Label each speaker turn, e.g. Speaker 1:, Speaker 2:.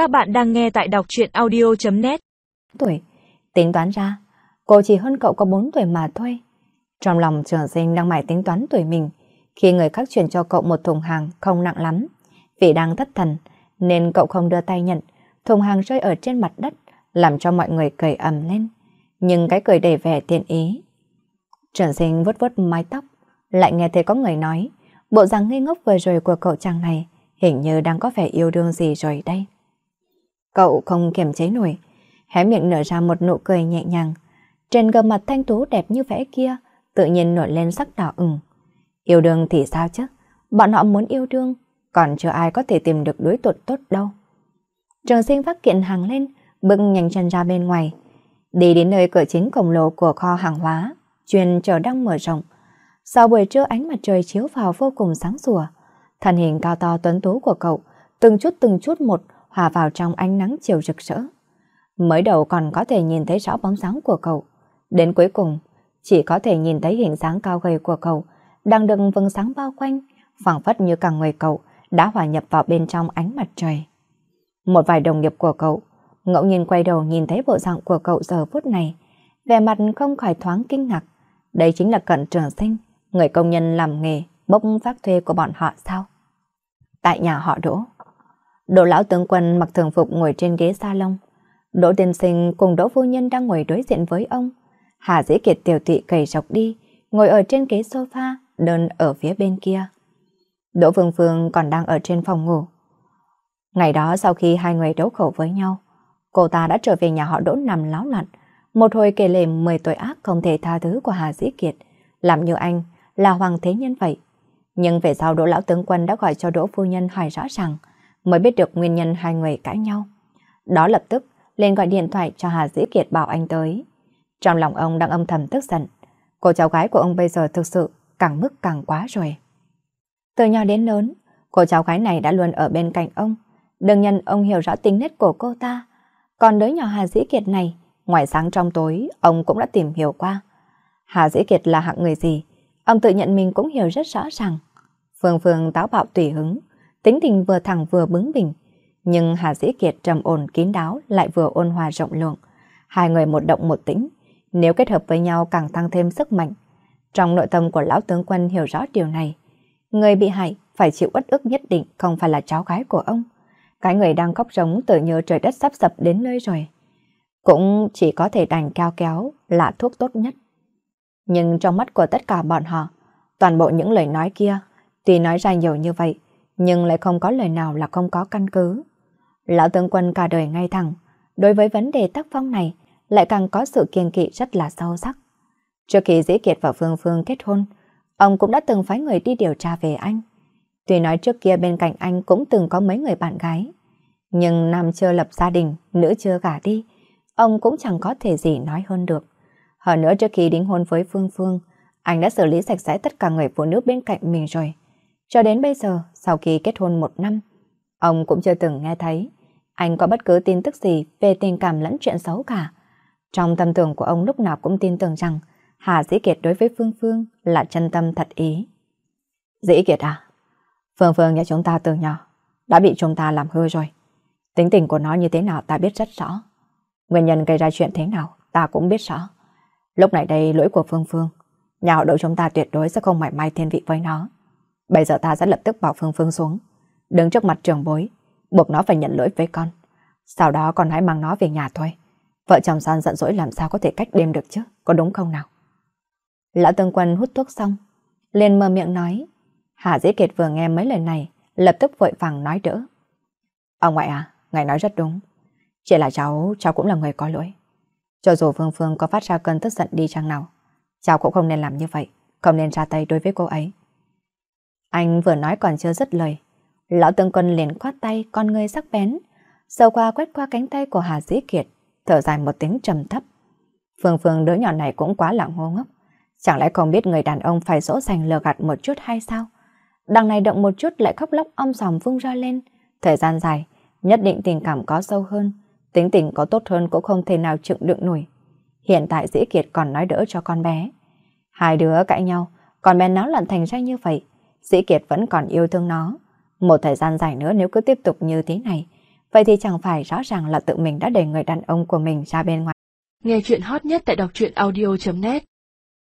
Speaker 1: Các bạn đang nghe tại đọc truyện audio.net
Speaker 2: Tuổi, tính toán ra, cô chỉ hơn cậu có 4 tuổi mà thôi. Trong lòng trường sinh đang mải tính toán tuổi mình, khi người khác chuyển cho cậu một thùng hàng không nặng lắm. Vì đang thất thần, nên cậu không đưa tay nhận, thùng hàng rơi ở trên mặt đất, làm cho mọi người cười ầm lên. Nhưng cái cười đầy vẻ tiện ý. Trường sinh vuốt vuốt mái tóc, lại nghe thấy có người nói, bộ dáng ngây ngốc vừa rồi của cậu chàng này hình như đang có vẻ yêu đương gì rồi đây. Cậu không kiềm chế nổi, hé miệng nở ra một nụ cười nhẹ nhàng. Trên gương mặt thanh tú đẹp như vẽ kia, tự nhiên nổi lên sắc đỏ ửng. Yêu đương thì sao chứ? Bọn họ muốn yêu đương, còn chưa ai có thể tìm được đối tượng tốt đâu. Trường sinh phát kiện hàng lên, bưng nhanh chân ra bên ngoài. Đi đến nơi cửa chính khổng lồ của kho hàng hóa, chuyên chờ đang mở rộng. Sau buổi trưa ánh mặt trời chiếu vào vô cùng sáng sủa, thân hình cao to tuấn tú của cậu, từng chút từng chút một hòa vào trong ánh nắng chiều rực rỡ. Mới đầu còn có thể nhìn thấy rõ bóng dáng của cậu, đến cuối cùng chỉ có thể nhìn thấy hình dáng cao gầy của cậu đang được vầng sáng bao quanh, phảng phất như cả người cậu đã hòa nhập vào bên trong ánh mặt trời. Một vài đồng nghiệp của cậu ngẫu nhiên quay đầu nhìn thấy bộ dạng của cậu giờ phút này, vẻ mặt không khỏi thoáng kinh ngạc. Đây chính là cận trường sinh, người công nhân làm nghề bốc phát thuê của bọn họ sao? Tại nhà họ Đỗ. Đỗ lão tướng quân mặc thường phục ngồi trên ghế salon. Đỗ tiên sinh cùng Đỗ phu nhân đang ngồi đối diện với ông. Hà dĩ kiệt tiểu tụy cầy chọc đi, ngồi ở trên ghế sofa, đơn ở phía bên kia. Đỗ Phương Phương còn đang ở trên phòng ngủ. Ngày đó sau khi hai người đấu khẩu với nhau, cô ta đã trở về nhà họ Đỗ nằm láo lặn, một hồi kể lể 10 tội ác không thể tha thứ của Hà Dĩ Kiệt, làm như anh là hoàng thế nhân vậy. Nhưng về sau Đỗ Lão Tướng Quân đã gọi cho Đỗ Phu Nhân hỏi rõ ràng, mới biết được nguyên nhân hai người cãi nhau. Đó lập tức lên gọi điện thoại cho Hà Dĩ Kiệt bảo anh tới. Trong lòng ông đang âm thầm tức giận, cô cháu gái của ông bây giờ thực sự càng mức càng quá rồi. Từ nhỏ đến lớn, cô cháu gái này đã luôn ở bên cạnh ông, đương nhân ông hiểu rõ tính nết của cô ta. Còn đứa nhỏ Hà Dĩ Kiệt này, ngoài sáng trong tối, ông cũng đã tìm hiểu qua. Hà Dĩ Kiệt là hạng người gì, ông tự nhận mình cũng hiểu rất rõ ràng. Phương Phương táo bạo tùy hứng, tính tình vừa thẳng vừa bướng bỉnh. Nhưng Hà Dĩ Kiệt trầm ổn kín đáo lại vừa ôn hòa rộng lượng. Hai người một động một tĩnh, nếu kết hợp với nhau càng tăng thêm sức mạnh. Trong nội tâm của lão tướng quân hiểu rõ điều này. Người bị hại phải chịu uất ức nhất định không phải là cháu gái của ông. Cái người đang khóc rống tự nhớ trời đất sắp sập đến nơi rồi. Cũng chỉ có thể đành cao kéo là thuốc tốt nhất. Nhưng trong mắt của tất cả bọn họ, toàn bộ những lời nói kia, tuy nói ra nhiều như vậy, nhưng lại không có lời nào là không có căn cứ. Lão tướng quân cả đời ngay thẳng, đối với vấn đề tác phong này lại càng có sự kiên kỵ rất là sâu sắc. Trước khi Dĩ Kiệt và Phương Phương kết hôn, ông cũng đã từng phái người đi điều tra về anh. Tuy nói trước kia bên cạnh anh cũng từng có mấy người bạn gái, nhưng nam chưa lập gia đình, nữ chưa gả đi, ông cũng chẳng có thể gì nói hơn được. Hơn nữa trước khi đính hôn với Phương Phương, anh đã xử lý sạch sẽ tất cả người phụ nữ bên cạnh mình rồi. Cho đến bây giờ, sau khi kết hôn một năm, ông cũng chưa từng nghe thấy anh có bất cứ tin tức gì về tình cảm lẫn chuyện xấu cả. Trong tâm tưởng của ông lúc nào cũng tin tưởng rằng Hà Dĩ Kiệt đối với Phương Phương là chân tâm thật ý. Dĩ Kiệt à? Phương Phương nhà chúng ta từ nhỏ đã bị chúng ta làm hư rồi. Tính tình của nó như thế nào ta biết rất rõ. Nguyên nhân gây ra chuyện thế nào ta cũng biết rõ. Lúc này đây lỗi của Phương Phương. Nhà họ đội chúng ta tuyệt đối sẽ không mảy may thiên vị với nó. Bây giờ ta sẽ lập tức bảo Phương Phương xuống. Đứng trước mặt trường bối, buộc nó phải nhận lỗi với con. Sau đó con hãy mang nó về nhà thôi. Vợ chồng son giận dỗi làm sao có thể cách đêm được chứ, có đúng không nào? Lão Tương Quân hút thuốc xong, liền mở miệng nói. Hà Dĩ Kiệt vừa nghe mấy lời này, lập tức vội vàng nói đỡ. Ông ngoại à, ngài nói rất đúng. Chỉ là cháu, cháu cũng là người có lỗi. Cho dù Phương Phương có phát ra cơn tức giận đi chăng nào, cháu cũng không nên làm như vậy, không nên ra tay đối với cô ấy. Anh vừa nói còn chưa dứt lời. Lão tướng Quân liền khoát tay con người sắc bén, sâu qua quét qua cánh tay của Hà Dĩ Kiệt, thở dài một tiếng trầm thấp. Phương Phương đứa nhỏ này cũng quá là ngô ngốc. Chẳng lẽ không biết người đàn ông phải dỗ dành lừa gạt một chút hay sao? Đằng này động một chút lại khóc lóc om sòm vung ra lên. Thời gian dài, nhất định tình cảm có sâu hơn, tính tình có tốt hơn cũng không thể nào chịu đựng nổi. Hiện tại Dĩ Kiệt còn nói đỡ cho con bé. Hai đứa cãi nhau, còn bé náo loạn thành ra như vậy. Dĩ Kiệt vẫn còn yêu thương nó. Một thời gian dài nữa nếu cứ tiếp tục như thế này, vậy thì chẳng phải rõ ràng là tự mình đã đẩy người đàn ông của mình ra bên ngoài.
Speaker 3: Nghe chuyện hot nhất tại đọc truyện audio.net